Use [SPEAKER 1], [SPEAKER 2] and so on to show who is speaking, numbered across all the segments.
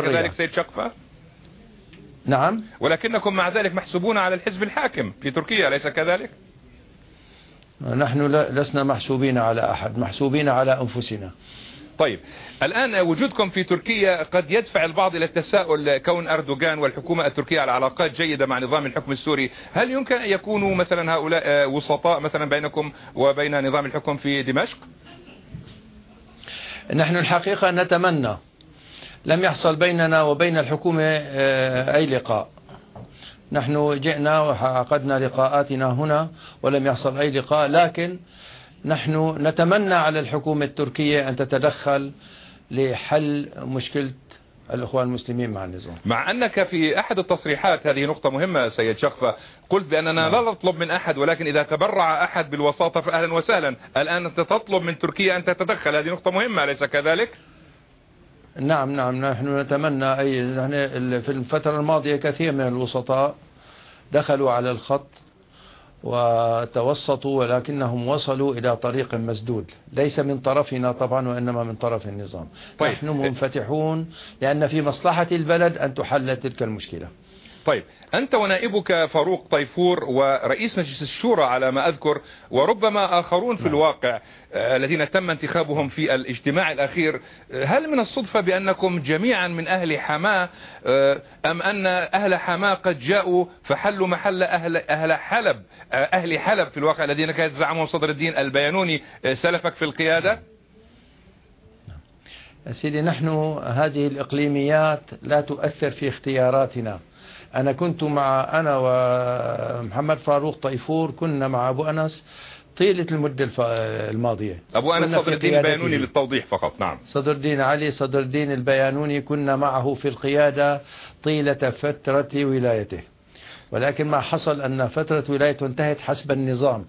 [SPEAKER 1] كذلك سيد شقفة.
[SPEAKER 2] نعم.
[SPEAKER 1] ولكنكم مع ذلك محسوبون على الحزب الحاكم في تركيا أليس كذلك؟
[SPEAKER 2] نحن لسنا محسوبين على أحد محسوبين على أنفسنا.
[SPEAKER 1] طيب الآن وجودكم في تركيا قد يدفع البعض إلى التساؤل كون أردوغان والحكومة التركية على علاقات جيدة مع نظام الحكم السوري. هل يمكن أن يكونوا مثلا هؤلاء وسطاء مثلا بينكم وبين نظام الحكم في دمشق؟
[SPEAKER 2] نحن الحقيقة نتمنى لم يحصل بيننا وبين الحكومة آه، أي لقاء نحن جئنا وعقدنا لقاءاتنا هنا ولم يحصل أي لقاء لكن نحن نتمنى على الحكومة التركية أن تتدخل لحل مشكلة الأخوان المسلمين مع النظام
[SPEAKER 1] مع أنك في أحد التصريحات هذه نقطة مهمة سيد شخفة قلت بأننا نعم. لا نطلب من أحد ولكن إذا تبرع أحد بالوساطة فأهلا وسهلا الآن أنت تطلب من تركيا أن تتدخل هذه نقطة مهمة أليس كذلك؟
[SPEAKER 2] نعم نعم نحن نتمنى أي نحن في الفترة الماضية كثير من الوسطاء دخلوا على الخط وتوسطوا ولكنهم وصلوا إلى طريق مسدود. ليس من طرفنا طبعا وإنما من طرف النظام. طيب. نحن منفتحون لأن في مصلحة البلد أن تحل تلك المشكلة.
[SPEAKER 1] طيب أنت ونائبك فاروق طيفور ورئيس مجلس الشورى على ما أذكر وربما آخرون في نعم. الواقع آه، الذين تم انتخابهم في الاجتماع الأخير. آه، هل من الصدفة بأنكم جميعا من أهل حماة آه، أم أن أهل حماة قد جاءوا فحلوا محل أهل, أهل حلب أهل حلب في الواقع الذين كان يزعمهم صدر الدين البيانوني سلفك في القيادة؟
[SPEAKER 2] سيدي نحن هذه الإقليميات لا تؤثر في اختياراتنا. أنا كنت مع أنا ومحمد فاروق طيفور كنا مع أبو أنس طيلة المدة الماضية.
[SPEAKER 1] أبو أنس صدر الدين البيانوني للتوضيح فقط نعم.
[SPEAKER 2] صدر الدين علي صدر الدين البيانوني كنا معه في القيادة طيلة فترة ولايته. ولكن ما حصل أن فترة ولايته انتهت حسب النظام.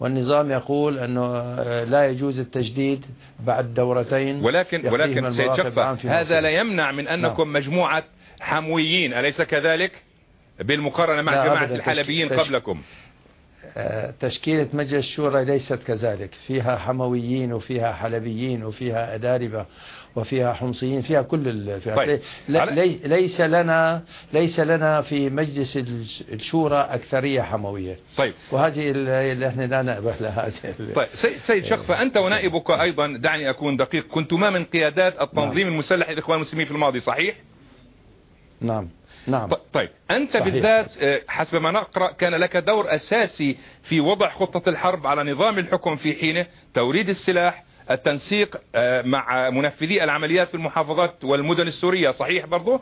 [SPEAKER 2] والنظام يقول أنه لا يجوز التجديد بعد دورتين
[SPEAKER 1] ولكن ولكن سيد هذا لا يمنع من أنكم نعم. مجموعة حمويين أليس كذلك بالمقارنة مع جماعة الحلبيين قبلكم
[SPEAKER 2] آه، تشكيلة مجلس الشورى ليست كذلك فيها حمويين وفيها حلبيين وفيها أداربة وفيها حمصيين فيها كل الفئات طيب. لي ليس لنا ليس لنا في مجلس الشورى أكثرية حموية
[SPEAKER 1] طيب
[SPEAKER 2] وهذه اللي إحنا لا نأبه لها
[SPEAKER 1] طيب سيد شقفة أنت ونائبك أيضا دعني أكون دقيق كنتما من قيادات التنظيم نعم. المسلح للإخوان المسلمين في الماضي صحيح؟
[SPEAKER 2] نعم نعم.
[SPEAKER 1] طيب أنت صحيح. بالذات آه، حسب ما نقرأ كان لك دور أساسي في وضع خطة الحرب على نظام الحكم في حينه توريد السلاح التنسيق آه، مع منفذي العمليات في المحافظات والمدن السورية. صحيح برضو؟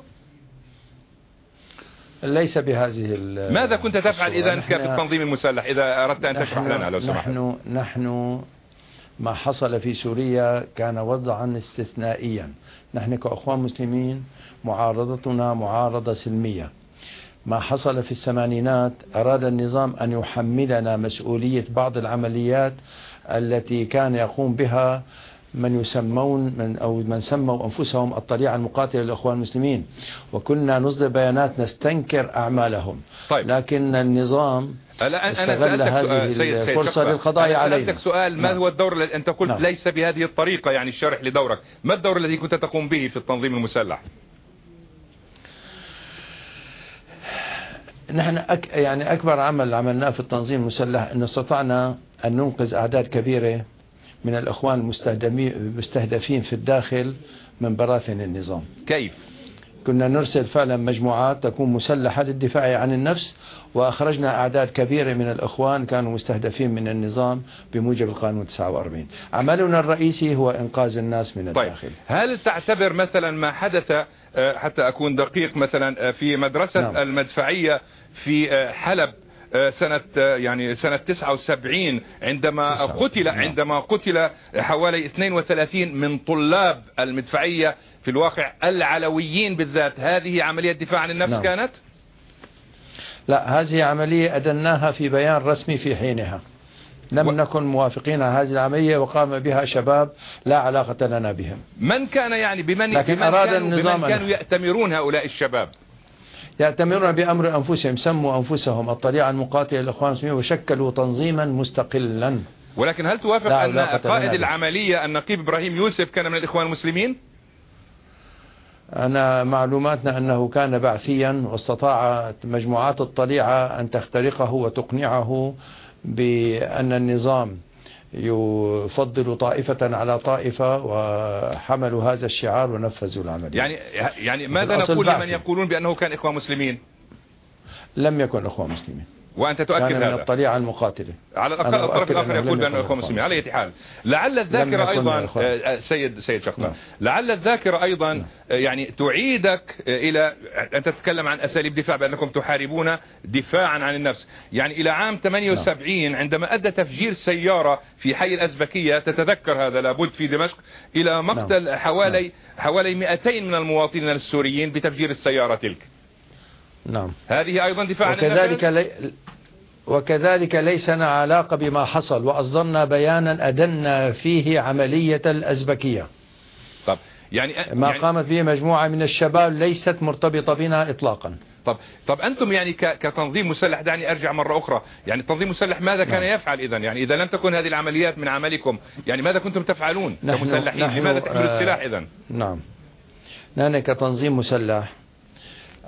[SPEAKER 2] ليس بهذه
[SPEAKER 1] ماذا كنت تفعل إذا في التنظيم المسلح؟ إذا أردت أن تشرح لنا لو سمحت.
[SPEAKER 2] نحن, نحن ما حصل في سوريا كان وضعا استثنائيا. نحن كأخوان مسلمين معارضتنا معارضة سلمية. ما حصل في الثمانينات أراد النظام أن يحملنا مسؤولية بعض العمليات التي كان يقوم بها من يسمون من أو من سموا أنفسهم الطليعة المقاتلة للأخوان المسلمين. وكنا نصدر بيانات نستنكر أعمالهم.
[SPEAKER 1] طيب.
[SPEAKER 2] لكن النظام
[SPEAKER 1] لا استغل هذه الفرصة للقضاء علينا. سألتك سؤال. ما نعم. هو الدور الذي أنت قلت نعم. ليس بهذه الطريقة يعني الشرح لدورك. ما الدور الذي كنت تقوم به في التنظيم المسلح؟
[SPEAKER 2] نحن أك يعني أكبر عمل عملناه في التنظيم المسلح أن استطعنا أن ننقذ أعداد كبيرة من الأخوان المستهدفين في الداخل من براثن النظام
[SPEAKER 1] كيف؟
[SPEAKER 2] كنا نرسل فعلا مجموعات تكون مسلحة للدفاع عن النفس وأخرجنا أعداد كبيرة من الأخوان كانوا مستهدفين من النظام بموجب القانون 49 عملنا الرئيسي هو إنقاذ الناس من طيب. الداخل
[SPEAKER 1] هل تعتبر مثلا ما حدث آه، حتى أكون دقيق مثلا آه، في مدرسة نعم. المدفعية في آه، حلب سنة يعني سنة 79 عندما قتل نعم. عندما قتل حوالي 32 من طلاب المدفعية في الواقع العلويين بالذات. هذه عملية دفاع عن النفس نعم. كانت؟
[SPEAKER 2] لا هذه عملية أدناها في بيان رسمي في حينها. لم و... نكن موافقين على هذه العملية وقام بها شباب لا علاقة لنا بهم.
[SPEAKER 1] من كان يعني بمن,
[SPEAKER 2] لكن بمن أراد
[SPEAKER 1] كانوا
[SPEAKER 2] النظام
[SPEAKER 1] بمن كانوا يأتمرون هؤلاء الشباب؟
[SPEAKER 2] يأتمرون بأمر أنفسهم سموا أنفسهم الطليعة المقاتلة للإخوان المسلمين وشكلوا تنظيما مستقلا.
[SPEAKER 1] ولكن هل توافق أن قائد العملية النقيب إبراهيم يوسف كان من الإخوان المسلمين؟
[SPEAKER 2] أنا معلوماتنا أنه كان بعثيا واستطاعت مجموعات الطليعة أن تخترقه وتقنعه بأن النظام يفضل طائفة على طائفة وحملوا هذا الشعار ونفذوا العملية.
[SPEAKER 1] يعني يعني ماذا نقول لمن يقولون بأنه كان إخوان مسلمين؟
[SPEAKER 2] لم يكن إخوان مسلمين.
[SPEAKER 1] وأنت تؤكد هذا.
[SPEAKER 2] من الطليعة المقاتلة
[SPEAKER 1] على الأقل الطرف الآخر يقول بأنه إخوان مسلمين على أي حال. لعل الذاكرة أيضا آه، سيد سيد شقة نعم. لعل الذاكرة أيضا نعم. آه، يعني تعيدك آه، إلى أنت تتكلم عن أساليب دفاع بأنكم تحاربون دفاعا عن النفس. يعني إلى عام 78 نعم. عندما أدى تفجير سيارة في حي الأزبكية تتذكر هذا لابد في دمشق إلى مقتل حوالي حوالي 200 من المواطنين السوريين بتفجير السيارة تلك.
[SPEAKER 2] نعم.
[SPEAKER 1] هذه أيضا دفاع عن
[SPEAKER 2] وكذلك لي وكذلك ليس لنا علاقة بما حصل وأصدرنا بيانا أدنا فيه عملية الأزبكية.
[SPEAKER 1] طب يعني
[SPEAKER 2] ما
[SPEAKER 1] يعني
[SPEAKER 2] قامت به مجموعة من الشباب ليست مرتبطة بنا إطلاقا.
[SPEAKER 1] طب طب أنتم يعني كتنظيم مسلح دعني أرجع مرة أخرى. يعني التنظيم المسلح ماذا كان نعم. يفعل إذا يعني إذا لم تكن هذه العمليات من عملكم يعني ماذا كنتم تفعلون نحن كمسلحين؟ نحن لماذا تحملوا آه السلاح إذا
[SPEAKER 2] نعم. نحن كتنظيم مسلح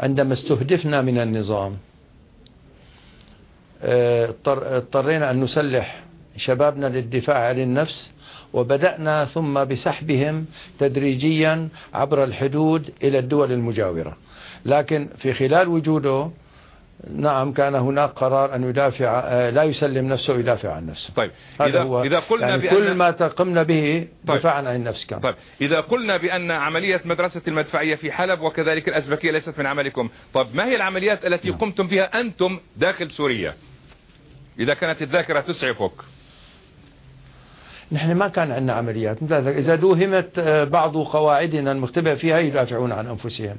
[SPEAKER 2] عندما استهدفنا من النظام اضطرينا أن نسلح شبابنا للدفاع عن النفس وبدأنا ثم بسحبهم تدريجيا عبر الحدود إلى الدول المجاورة. لكن في خلال وجوده نعم كان هناك قرار أن يدافع لا يسلم نفسه ويدافع عن نفسه.
[SPEAKER 1] طيب إذا, هو إذا قلنا
[SPEAKER 2] يعني بأن كل ما قمنا به طيب. دفاعا عن النفس كان
[SPEAKER 1] طيب إذا قلنا بأن عملية مدرسة المدفعية في حلب وكذلك الأزبكية ليست من عملكم طيب ما هي العمليات التي نعم. قمتم بها أنتم داخل سوريا؟ إذا كانت الذاكرة تسعفك.
[SPEAKER 2] نحن ما كان عندنا عمليات. إذا دوهمت آه، بعض قواعدنا المختبئة فيها يدافعون عن أنفسهم.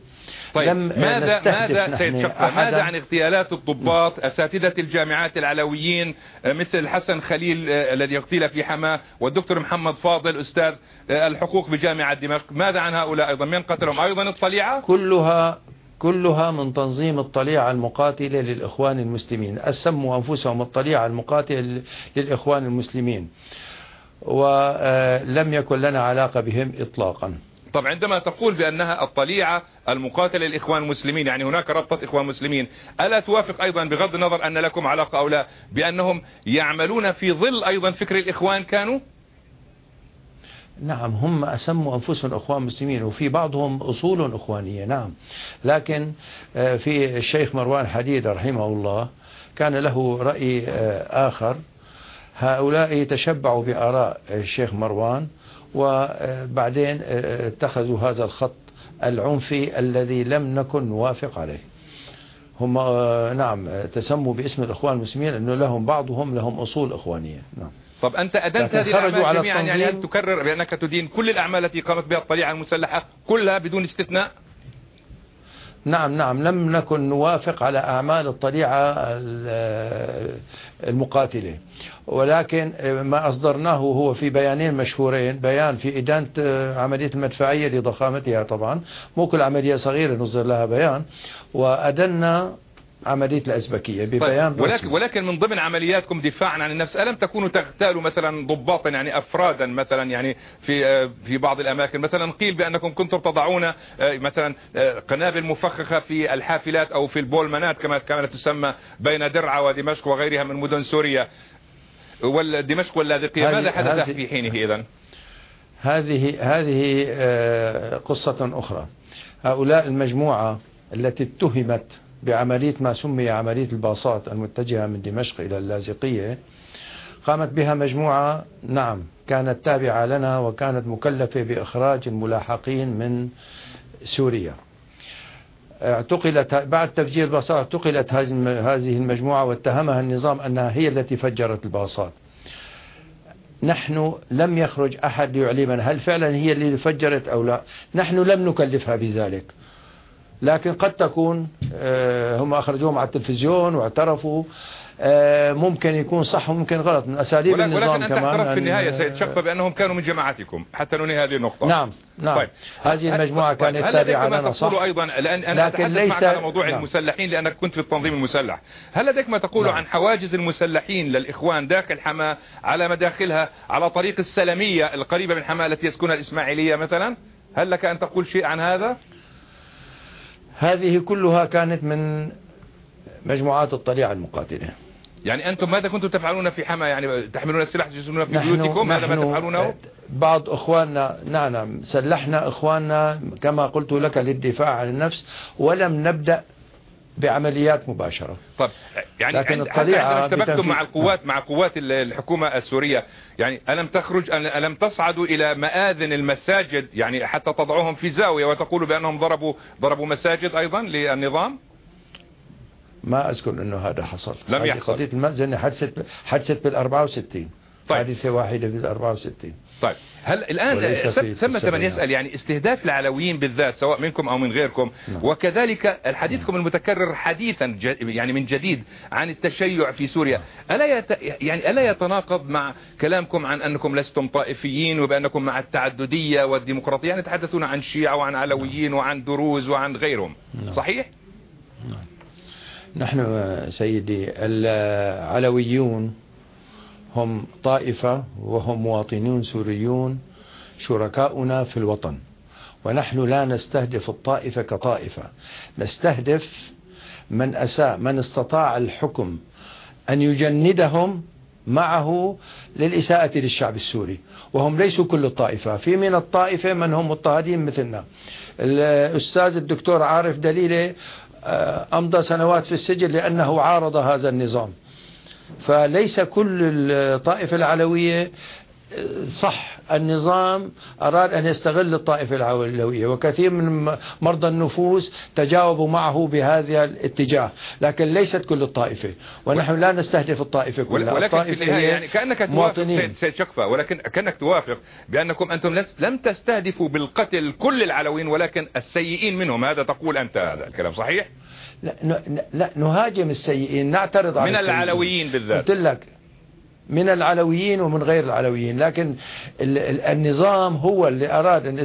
[SPEAKER 1] طيب لم ماذا ماذا سيد شقة ماذا عن اغتيالات الضباط أساتذة الجامعات العلويين آه، مثل حسن خليل آه، الذي اغتيل في حماة والدكتور محمد فاضل أستاذ الحقوق بجامعة دمشق. ماذا عن هؤلاء أيضا؟ من قتلهم؟ أيضا الطليعة؟
[SPEAKER 2] كلها كلها من تنظيم الطليعة المقاتلة للإخوان المسلمين. أسموا أنفسهم الطليعة المقاتلة للإخوان المسلمين. ولم يكن لنا علاقة بهم إطلاقا.
[SPEAKER 1] طب عندما تقول بأنها الطليعة المقاتلة للإخوان المسلمين يعني هناك ربطة إخوان مسلمين ألا توافق أيضا بغض النظر أن لكم علاقة أو لا بأنهم يعملون في ظل أيضا فكر الإخوان كانوا؟
[SPEAKER 2] نعم هم أسموا أنفسهم أخوان مسلمين وفي بعضهم أصول أخوانية نعم. لكن آه، في الشيخ مروان حديد رحمه الله كان له رأي آه، آخر. هؤلاء تشبعوا بآراء الشيخ مروان وبعدين آه، اتخذوا هذا الخط العنفي الذي لم نكن نوافق عليه. هم نعم تسموا باسم الإخوان المسلمين أنه لهم بعضهم لهم أصول إخوانية. نعم.
[SPEAKER 1] طب أنت أدنت هذه الأعمال جميعا يعني هل تكرر بأنك تدين كل الأعمال التي قامت بها الطليعة المسلحة كلها بدون استثناء؟
[SPEAKER 2] نعم نعم. لم نكن نوافق على أعمال الطليعة المقاتلة. ولكن ما أصدرناه هو في بيانين مشهورين. بيان في إدانة عملية المدفعية لضخامتها طبعا. مو كل عملية صغيرة نصدر لها بيان. وأدنا عملية الأزبكية ببيان
[SPEAKER 1] طيب ولكن, ولكن من ضمن عملياتكم دفاعا عن النفس ألم تكونوا تغتالوا مثلا ضباطا يعني أفرادا مثلا يعني في في بعض الأماكن؟ مثلا قيل بأنكم كنتم تضعون آه، مثلا آه، قنابل مفخخة في الحافلات أو في البولمنات كما كانت تسمى بين درعا ودمشق وغيرها من مدن سوريا. والدمشق واللاذقية ماذا حدث في حينه إذا؟
[SPEAKER 2] هذه هذه آه، قصة أخرى. هؤلاء المجموعة التي اتهمت بعملية ما سمي عملية الباصات المتجهة من دمشق إلى اللاذقية قامت بها مجموعة نعم كانت تابعة لنا وكانت مكلفة بإخراج الملاحقين من سوريا. اعتقلت بعد تفجير الباصات اعتقلت هذه المجموعة واتهمها النظام أنها هي التي فجرت الباصات. نحن لم يخرج أحد ليعلمنا هل فعلا هي اللي فجرت أو لا. نحن لم نكلفها بذلك. لكن قد تكون آه، هم أخرجوهم على التلفزيون واعترفوا آه، ممكن يكون صح وممكن غلط من أساليب ولكن النظام
[SPEAKER 1] ولكن كمان في النهاية سيد شقة بأنهم كانوا من جماعتكم حتى ننهي هذه النقطة
[SPEAKER 2] نعم نعم طيب. هذه المجموعة طيب. كانت تابعة لنا صح
[SPEAKER 1] أيضا لأن أنا لكن ليس على موضوع نعم. المسلحين لأنك كنت في التنظيم المسلح هل لديك ما تقول نعم. عن حواجز المسلحين للإخوان داخل حماة على مداخلها على طريق السلمية القريبة من حماة التي يسكنها الإسماعيلية مثلا هل لك أن تقول شيء عن هذا؟
[SPEAKER 2] هذه كلها كانت من مجموعات الطليعة المقاتلة
[SPEAKER 1] يعني أنتم ماذا كنتم تفعلون في حما يعني تحملون السلاح تجلسون في بيوتكم؟ هذا ما تفعلونه؟
[SPEAKER 2] بعض أخواننا نعم نعم سلحنا أخواننا كما قلت لك للدفاع عن النفس ولم نبدأ بعمليات مباشرة.
[SPEAKER 1] طب يعني لكن الطليعة اشتبكتم مع القوات مع قوات الحكومة السورية يعني ألم تخرج ألم تصعدوا إلى مآذن المساجد؟ يعني حتى تضعوهم في زاوية وتقولوا بأنهم ضربوا ضربوا مساجد أيضا للنظام؟
[SPEAKER 2] ما أذكر أنه هذا حصل.
[SPEAKER 1] لم يحصل.
[SPEAKER 2] قضية المأذنة حدثت حدثت بال 64 طيب. حادثة واحدة في 64
[SPEAKER 1] طيب هل الآن ثمة من يسأل يعني استهداف العلويين بالذات سواء منكم أو من غيركم نعم. وكذلك حديثكم نعم. المتكرر حديثا يعني من جديد عن التشيع في سوريا نعم. ألا يت يعني ألا يتناقض مع كلامكم عن أنكم لستم طائفيين وبأنكم مع التعددية والديمقراطية يعني تحدثون عن شيعة وعن علويين وعن دروز وعن غيرهم نعم. صحيح؟
[SPEAKER 2] نعم. نحن سيدي العلويون هم طائفة وهم مواطنون سوريون شركاؤنا في الوطن. ونحن لا نستهدف الطائفة كطائفة. نستهدف من أساء من استطاع الحكم أن يجندهم معه للإساءة للشعب السوري. وهم ليسوا كل الطائفة. في من الطائفة من هم مضطهدين مثلنا. الأستاذ الدكتور عارف دليلة آه، أمضى سنوات في السجن لأنه عارض هذا النظام. فليس كل الطائفة العلوية صح النظام أراد أن يستغل الطائفة العلوية وكثير من مرضى النفوس تجاوبوا معه بهذا الاتجاه لكن ليست كل الطائفة ونحن لا نستهدف الطائفة كلها.
[SPEAKER 1] ولكن الطائفة في النهاية يعني كأنك توافق سيد شقفة ولكن كأنك توافق بأنكم أنتم لم تستهدفوا بالقتل كل العلويين ولكن السيئين منهم. هذا تقول أنت؟ هذا الكلام صحيح؟
[SPEAKER 2] لا, لا نهاجم السيئين نعترض على
[SPEAKER 1] من العلويين بالذات.
[SPEAKER 2] قلت لك من العلويين ومن غير العلويين. لكن النظام هو اللي أراد أن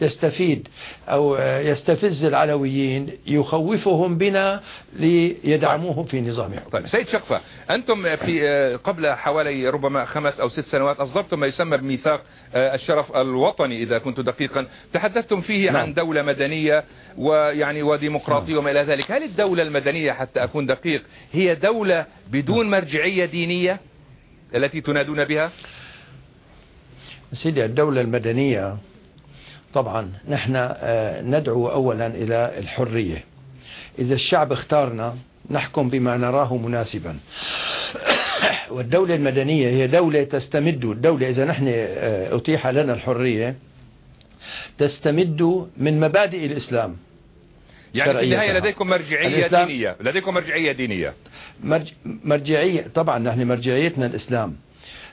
[SPEAKER 2] يستفيد أو يستفز العلويين يخوفهم بنا ليدعموه في نظامهم.
[SPEAKER 1] طيب سيد شقفة أنتم في قبل حوالي ربما خمس أو ست سنوات أصدرتم ما يسمى بميثاق الشرف الوطني إذا كنت دقيقا. تحدثتم فيه نعم. عن دولة مدنية ويعني وديمقراطية نعم. وما إلى ذلك. هل الدولة المدنية حتى أكون دقيق هي دولة بدون مرجعية دينية؟ التي تنادون بها؟
[SPEAKER 2] سيدي الدولة المدنية طبعا نحن آه، ندعو أولا إلى الحرية. إذا الشعب اختارنا نحكم بما نراه مناسبا. والدولة المدنية هي دولة تستمد الدولة إذا نحن آه، أتيح لنا الحرية تستمد من مبادئ الإسلام.
[SPEAKER 1] يعني في النهاية لديكم مرجعية دينية. لديكم مرجعية دينية.
[SPEAKER 2] مرج... مرجعية طبعا نحن مرجعيتنا الإسلام.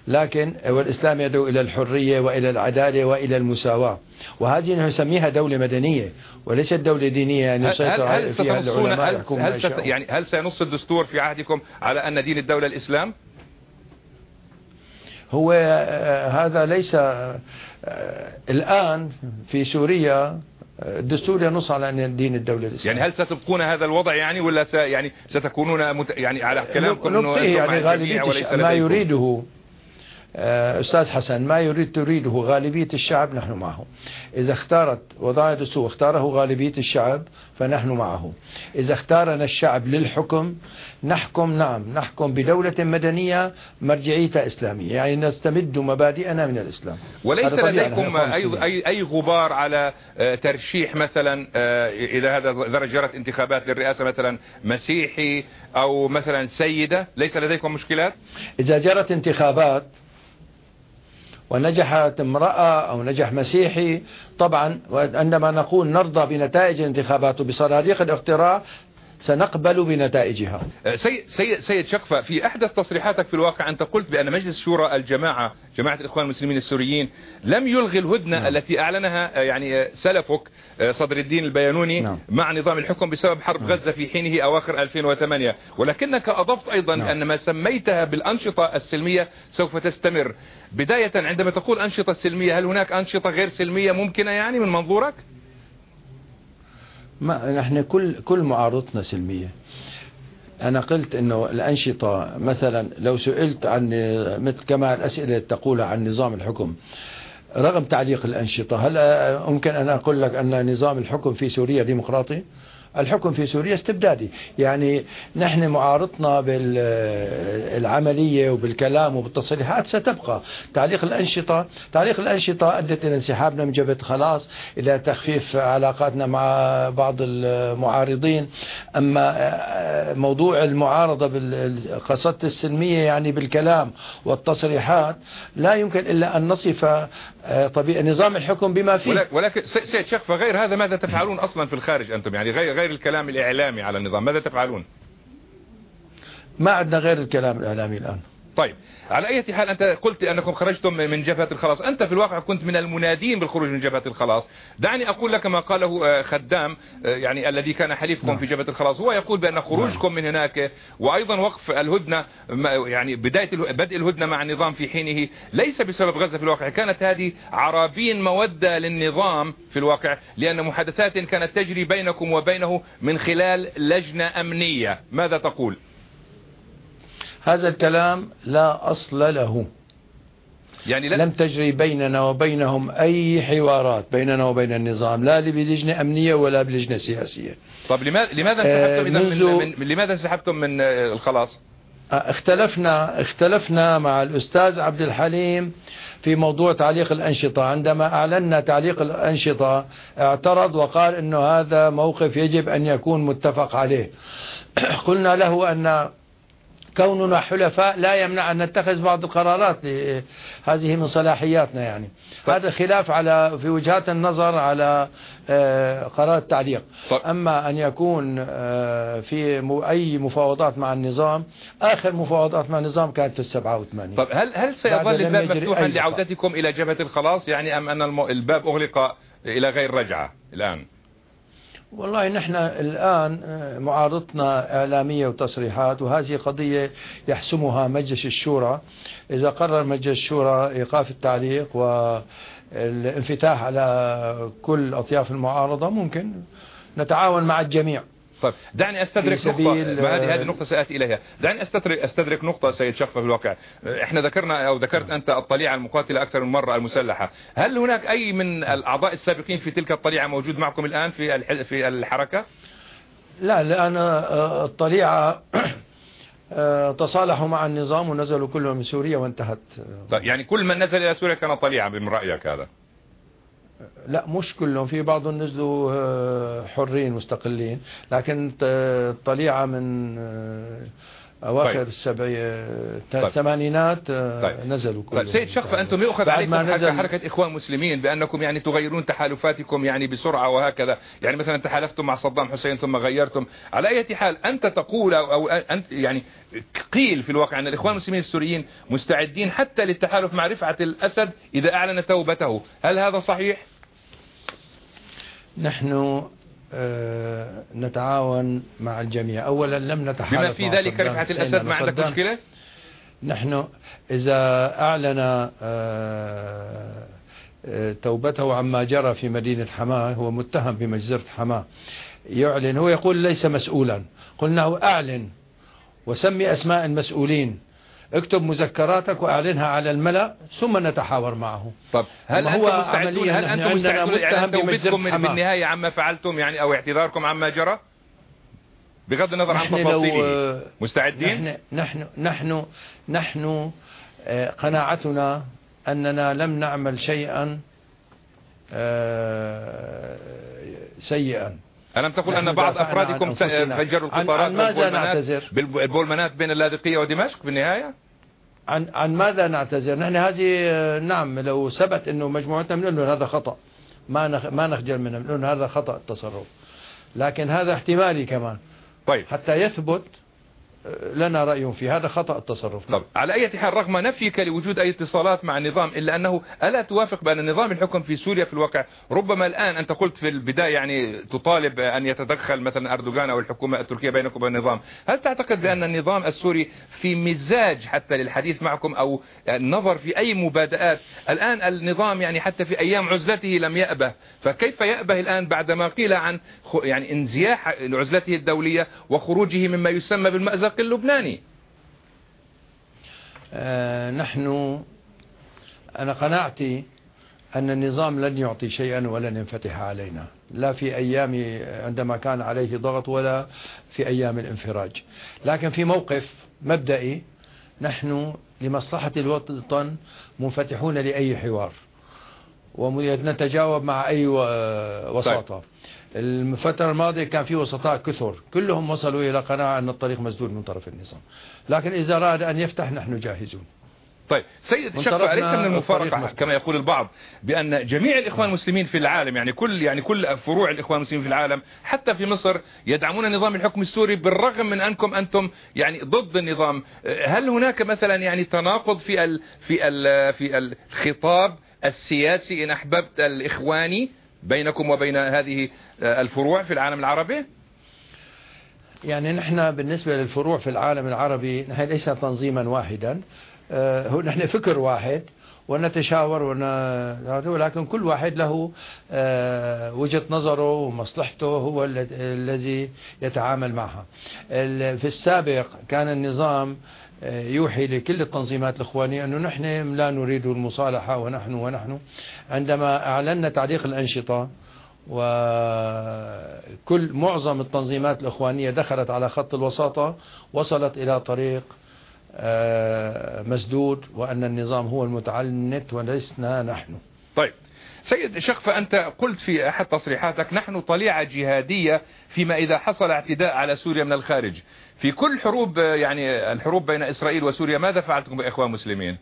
[SPEAKER 2] لكن والإسلام يدعو إلى الحرية وإلى العدالة وإلى المساواة. وهذه نسميها دولة مدنية. وليست دولة دينية يعني
[SPEAKER 1] هل, هل فيها العلماء هل, هل, ست يعني هل سينص الدستور في عهدكم على أن دين الدولة الإسلام؟
[SPEAKER 2] هو آه، هذا ليس آه، الآن في سوريا الدستور ينص على أن دين الدولة الإسلامية.
[SPEAKER 1] يعني هل ستبقون هذا الوضع يعني ولا س يعني ستكونون مت يعني على كلامكم
[SPEAKER 2] أنه يعني غالبية ما يريده. أستاذ حسن ما يريد تريده غالبية الشعب نحن معه. إذا اختارت وضع الدستور اختاره غالبية الشعب فنحن معه. إذا اختارنا الشعب للحكم نحكم نعم نحكم بدولة مدنية مرجعية إسلامية. يعني نستمد مبادئنا من الإسلام.
[SPEAKER 1] وليس لديكم أي, أي, غبار على آه، ترشيح مثلا آه، إذا هذا جرت انتخابات للرئاسة مثلا مسيحي أو مثلا سيدة؟ ليس لديكم مشكلات؟
[SPEAKER 2] إذا جرت انتخابات ونجحت امرأة أو نجح مسيحي طبعا عندما نقول نرضى بنتائج الانتخابات وبصناديق الاقتراع سنقبل بنتائجها
[SPEAKER 1] أه، سيد, سيد, سيد شقفة في أحدث تصريحاتك في الواقع أنت قلت بأن مجلس شورى الجماعة جماعة الإخوان المسلمين السوريين لم يلغي الهدنة نعم. التي أعلنها أه، يعني أه، سلفك صدر الدين البيانوني نعم. مع نظام الحكم بسبب حرب نعم. غزة في حينه أواخر 2008 ولكنك أضفت أيضا نعم. أن ما سميتها بالأنشطة السلمية سوف تستمر بداية عندما تقول أنشطة سلمية هل هناك أنشطة غير سلمية ممكنة يعني من منظورك؟
[SPEAKER 2] ما نحن كل كل معارضتنا سلمية. أنا قلت أنه الأنشطة مثلا لو سئلت عن مثل كما الأسئلة تقول عن نظام الحكم رغم تعليق الأنشطة هل ممكن أن أقول لك أن نظام الحكم في سوريا ديمقراطي؟ الحكم في سوريا استبدادي. يعني نحن معارضتنا بالعملية وبالكلام وبالتصريحات ستبقى. تعليق الأنشطة تعليق الأنشطة أدت إلى انسحابنا من جبهة خلاص إلى تخفيف علاقاتنا مع بعض المعارضين. أما موضوع المعارضة بالقصة السلمية يعني بالكلام والتصريحات لا يمكن إلا أن نصف طبيعي نظام الحكم بما فيه.
[SPEAKER 1] ولكن سيد شيخ فغير هذا ماذا تفعلون أصلا في الخارج أنتم؟ يعني غير غير الكلام الإعلامي على النظام؟ ماذا تفعلون؟
[SPEAKER 2] ما عندنا غير الكلام الإعلامي الآن.
[SPEAKER 1] طيب على أي حال أنت قلت أنكم خرجتم من جبهة الخلاص. أنت في الواقع كنت من المنادين بالخروج من جبهة الخلاص. دعني أقول لك ما قاله آه، خدام آه، يعني الذي كان حليفكم نعم. في جبهة الخلاص. هو يقول بأن خروجكم. من هناك وأيضا وقف الهدنة يعني بداية بدء الهدنة مع النظام في حينه ليس بسبب غزة في الواقع. كانت هذه عرابين مودة للنظام في الواقع لأن محادثات كانت تجري بينكم وبينه من خلال لجنة أمنية. ماذا تقول؟
[SPEAKER 2] هذا الكلام لا أصل له. يعني لم تجري بيننا وبينهم أي حوارات بيننا وبين النظام لا بلجنة أمنية ولا بلجنة سياسية.
[SPEAKER 1] طب لماذا لماذا انسحبتم آه من, من لماذا انسحبتم من الخلاص؟
[SPEAKER 2] آه، اختلفنا اختلفنا مع الأستاذ عبد الحليم في موضوع تعليق الأنشطة. عندما أعلنا تعليق الأنشطة اعترض وقال أنه هذا موقف يجب أن يكون متفق عليه. قلنا له أن كوننا حلفاء لا يمنع أن نتخذ بعض القرارات هذه من صلاحياتنا يعني. طيب. هذا خلاف على في وجهات النظر على آه، قرار التعليق. طيب. أما أن يكون آه، في أي مفاوضات مع النظام آخر مفاوضات مع النظام كانت في السبعة وثمانية.
[SPEAKER 1] طيب هل هل سيظل الباب مفتوحا لعودتكم إلى جبهة الخلاص يعني أم أن الباب أغلق إلى غير رجعة الآن؟
[SPEAKER 2] والله نحن الآن آه، معارضتنا إعلامية وتصريحات وهذه قضية يحسمها مجلس الشورى. إذا قرر مجلس الشورى إيقاف التعليق والانفتاح على كل أطياف المعارضة ممكن نتعاون مع الجميع.
[SPEAKER 1] طيب دعني أستدرك نقطة هذه هذه النقطة سآتي إليها. دعني استدرك أستدرك نقطة سيد شقفة في الواقع. إحنا ذكرنا أو ذكرت أنت الطليعة المقاتلة أكثر من مرة المسلحة. هل هناك أي من الأعضاء السابقين في تلك الطليعة موجود معكم الآن في في الحركة؟
[SPEAKER 2] لا لأن آه، الطليعة آه، تصالحوا مع النظام ونزلوا كلهم من سوريا وانتهت.
[SPEAKER 1] طيب يعني كل من نزل إلى سوريا كان طليعة من رأيك هذا؟
[SPEAKER 2] لا مش كلهم. في بعضهم نزلوا آه، حرين مستقلين لكن طليعة من آه، أواخر طيب. السبعية طيب. الثمانينات آه، طيب. نزلوا
[SPEAKER 1] كلهم طيب سيد شخف أنتم يؤخذ عليكم نزل... حركة إخوان مسلمين بأنكم يعني تغيرون تحالفاتكم يعني بسرعة وهكذا يعني مثلا تحالفتم مع صدام حسين ثم غيرتم على أي حال أنت تقول أو, أنت يعني قيل في الواقع أن الإخوان المسلمين السوريين مستعدين حتى للتحالف مع رفعة الأسد إذا أعلن توبته هل هذا صحيح؟
[SPEAKER 2] نحن نتعاون مع الجميع. أولا لم نتحالف
[SPEAKER 1] بما في ذلك رفعة الأسد ما عندك مشكلة؟
[SPEAKER 2] نحن إذا أعلن آه، آه، توبته عما جرى في مدينة حماة هو متهم بمجزرة حماة يعلن هو يقول ليس مسؤولا. قلنا أعلن وسمي أسماء المسؤولين اكتب مذكراتك وأعلنها على الملأ ثم نتحاور معه.
[SPEAKER 1] طب هل أنتم مستعدون هل أنتم مستعدون لاعلان توبتكم من بالنهاية عما فعلتم يعني أو اعتذاركم عما جرى؟ بغض النظر عن تفاصيله. مستعدين؟
[SPEAKER 2] نحن نحن نحن, نحن آه، قناعتنا أننا لم نعمل شيئا آه، سيئا.
[SPEAKER 1] ألم تقل أن بعض أفرادكم فجروا القطارات بالبولمنات بين اللاذقية ودمشق في النهاية
[SPEAKER 2] عن عن ماذا نعتذر؟ نحن هذه نعم لو ثبت أنه مجموعتنا من هذا خطأ. ما نخ ما نخجل منه من هذا خطأ التصرف. لكن هذا احتمالي كمان. طيب. حتى يثبت لنا رأي في هذا خطأ التصرف.
[SPEAKER 1] طب على أي حال رغم نفيك لوجود أي اتصالات مع النظام إلا أنه ألا توافق بأن نظام الحكم في سوريا في الواقع؟ ربما الآن أنت قلت في البداية يعني تطالب أن يتدخل مثلا أردوغان أو الحكومة التركية بينكم وبين النظام. هل تعتقد بأن النظام السوري في مزاج حتى للحديث معكم أو النظر في أي مبادئات؟ الآن النظام يعني حتى في أيام عزلته لم يأبه. فكيف يأبه الآن بعدما قيل عن يعني انزياح عزلته الدولية وخروجه مما يسمى بالمأزق الحق اللبناني.
[SPEAKER 2] آه نحن أنا قناعتي أن النظام لن يعطي شيئا ولن ينفتح علينا. لا في أيام عندما كان عليه ضغط ولا في أيام الانفراج. لكن في موقف مبدئي نحن لمصلحة الوطن منفتحون لأي حوار. ونتجاوب مع أي وساطة طيب. الفترة الماضية كان في وسطاء كثر. كلهم وصلوا إلى قناعة أن الطريق مسدود من طرف النظام. لكن إذا أراد أن يفتح نحن جاهزون.
[SPEAKER 1] طيب سيد شقة أليس من المفارقة كما يقول البعض بأن جميع الإخوان المسلمين في العالم يعني كل يعني كل فروع الإخوان المسلمين في العالم حتى في مصر يدعمون نظام الحكم السوري بالرغم من أنكم أنتم يعني ضد النظام. هل هناك مثلا يعني تناقض في ال في ال في الخطاب السياسي إن أحببت الإخواني؟ بينكم وبين هذه الفروع في العالم العربي؟
[SPEAKER 2] يعني نحن بالنسبة للفروع في العالم العربي نحن ليس تنظيما واحدا. آه، هو نحن فكر واحد ونتشاور ولكن كل واحد له آه، وجهة نظره ومصلحته هو الذي يتعامل معها. في السابق كان النظام آه، يوحي لكل التنظيمات الإخوانية أنه نحن لا نريد المصالحة ونحن ونحن. عندما أعلنا تعليق الأنشطة وكل معظم التنظيمات الإخوانية دخلت على خط الوساطة وصلت إلى طريق آه، مسدود وأن النظام هو المتعنت ولسنا نحن.
[SPEAKER 1] طيب. سيد شقفة أنت قلت في أحد تصريحاتك نحن طليعة جهادية فيما إذا حصل اعتداء على سوريا من الخارج. في كل حروب يعني الحروب بين إسرائيل وسوريا ماذا فعلتم بإخوان مسلمين؟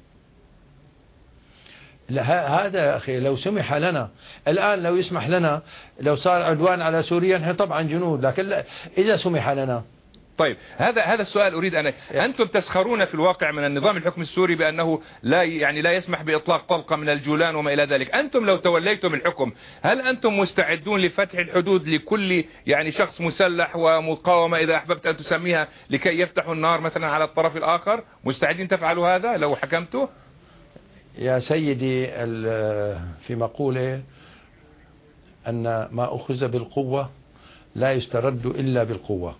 [SPEAKER 2] لا هذا يا أخي لو سمح لنا الآن لو يسمح لنا لو صار عدوان على سوريا نحن طبعا جنود لكن إذا سمح لنا.
[SPEAKER 1] طيب هذا هذا السؤال أريد أنا أنتم تسخرون في الواقع من النظام الحكم السوري بأنه لا يعني لا يسمح بإطلاق طلقة من الجولان وما إلى ذلك. أنتم لو توليتم الحكم هل أنتم مستعدون لفتح الحدود لكل يعني شخص مسلح ومقاومة إذا أحببت أن تسميها لكي يفتحوا النار مثلا على الطرف الآخر؟ مستعدين تفعلوا هذا لو حكمتوا؟
[SPEAKER 2] يا سيدي في مقولة أن ما أخذ بالقوة لا يسترد إلا بالقوة.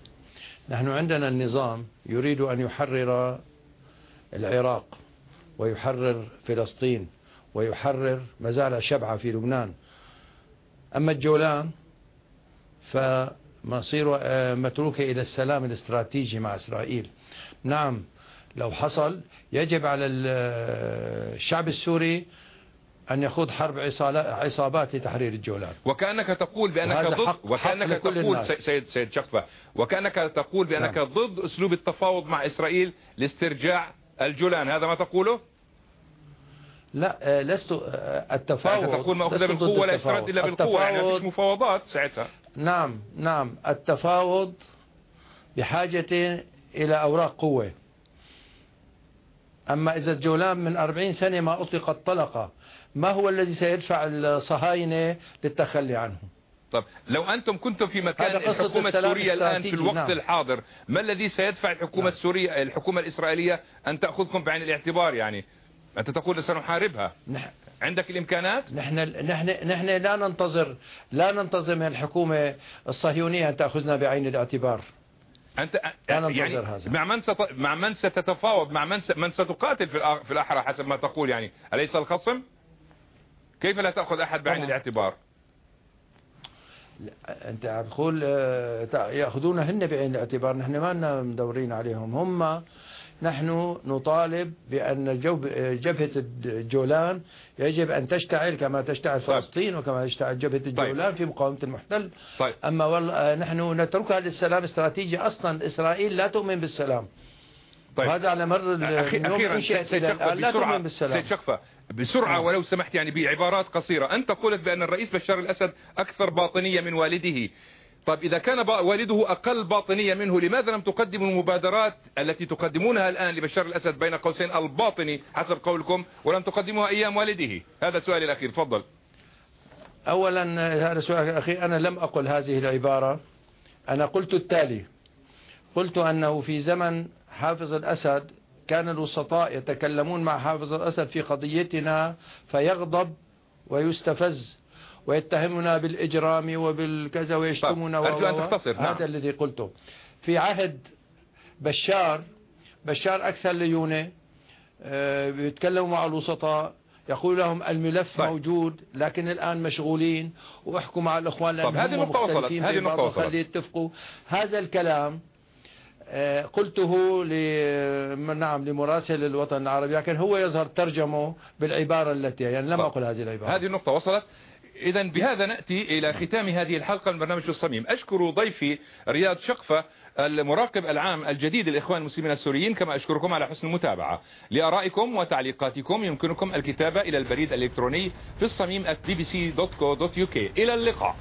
[SPEAKER 2] نحن عندنا النظام يريد أن يحرر العراق ويحرر فلسطين ويحرر مزارع شبعة في لبنان. أما الجولان فمصير آه، متروكة إلى السلام الاستراتيجي مع إسرائيل. نعم لو حصل يجب على الشعب السوري أن يخوض حرب عصابات لتحرير الجولان.
[SPEAKER 1] وكأنك تقول بأنك ضد حق وكأنك حق تقول الناس. سيد سيد شقفة وكأنك تقول بأنك نعم. ضد أسلوب التفاوض مع إسرائيل لاسترجاع الجولان. هذا ما تقوله؟
[SPEAKER 2] لا آه، لست آه، التفاوض
[SPEAKER 1] أنت تقول ما أخذ بالقوة لا يسترد إلا بالقوة. يعني فيش مفاوضات ساعتها.
[SPEAKER 2] نعم نعم. التفاوض بحاجة إلى أوراق قوة. أما إذا الجولان من أربعين سنة ما أطلقت طلقة ما هو الذي سيدفع الصهاينة للتخلي عنه؟
[SPEAKER 1] طب لو أنتم كنتم في مكان الحكومة السورية الآن في الوقت نعم. الحاضر ما الذي سيدفع الحكومة نعم. السورية الحكومة الإسرائيلية أن تأخذكم بعين الاعتبار يعني؟ أنت تقول سنحاربها. نح... عندك الإمكانات؟
[SPEAKER 2] نحن نحن نحن لا ننتظر لا ننتظر من الحكومة الصهيونية أن تأخذنا بعين الاعتبار.
[SPEAKER 1] أنت يعني مع من ست... مع من ستتفاوض مع من س... من ستقاتل في في الأحرى حسب ما تقول يعني؟ أليس الخصم؟ كيف لا تأخذ أحد بعين الاعتبار
[SPEAKER 2] أنت تقول آه، يأخذون هن بعين الاعتبار نحن ما لنا مدورين عليهم هم نحن نطالب بأن جبهة الجولان يجب أن تشتعل كما تشتعل طيب. فلسطين وكما تشتعل جبهة طيب. الجولان طيب. في مقاومة المحتل طيب. أما والله نحن نتركها للسلام استراتيجي أصلا إسرائيل لا تؤمن بالسلام طيب. وهذا على مر
[SPEAKER 1] أخيرا شقفة بسرعة. نعم. ولو سمحت يعني بعبارات قصيرة. أنت قلت بأن الرئيس بشار الأسد أكثر باطنية من والده. طيب إذا كان والده أقل باطنية منه لماذا لم تقدموا المبادرات التي تقدمونها الآن لبشار الأسد بين قوسين الباطني حسب قولكم ولم تقدموها أيام والده؟ هذا سؤالي الأخير. تفضل.
[SPEAKER 2] أولا هذا سؤال أخي أنا لم أقل هذه العبارة. أنا قلت التالي. قلت أنه في زمن حافظ الأسد كان الوسطاء يتكلمون مع حافظ الأسد في قضيتنا فيغضب ويستفز ويتهمنا بالإجرام وبالكذا ويشتمنا
[SPEAKER 1] طيب. أرجو أن تختصر
[SPEAKER 2] نعم. هذا الذي قلته في عهد بشار بشار أكثر ليونة آه، بيتكلموا مع الوسطاء يقول لهم الملف
[SPEAKER 1] طيب.
[SPEAKER 2] موجود لكن الآن مشغولين واحكوا مع الإخوان
[SPEAKER 1] هذه
[SPEAKER 2] لأنهم
[SPEAKER 1] النقطة وصلت.
[SPEAKER 2] مختلفين
[SPEAKER 1] هذه النقطة
[SPEAKER 2] بعض
[SPEAKER 1] وصلت.
[SPEAKER 2] يتفقوا هذا الكلام قلته ل نعم لمراسل الوطن العربي لكن هو يظهر ترجمه بالعبارة التي يعني لم. أقل هذه العبارة.
[SPEAKER 1] هذه النقطة وصلت. إذا بهذا نأتي إلى ختام هذه الحلقة من برنامج الصميم. أشكر ضيفي رياض شقفة المراقب العام الجديد للإخوان المسلمين السوريين كما أشكركم على حسن المتابعة. لآرائكم وتعليقاتكم يمكنكم الكتابة إلى البريد الإلكتروني في الصميم at bbc.co.uk إلى اللقاء.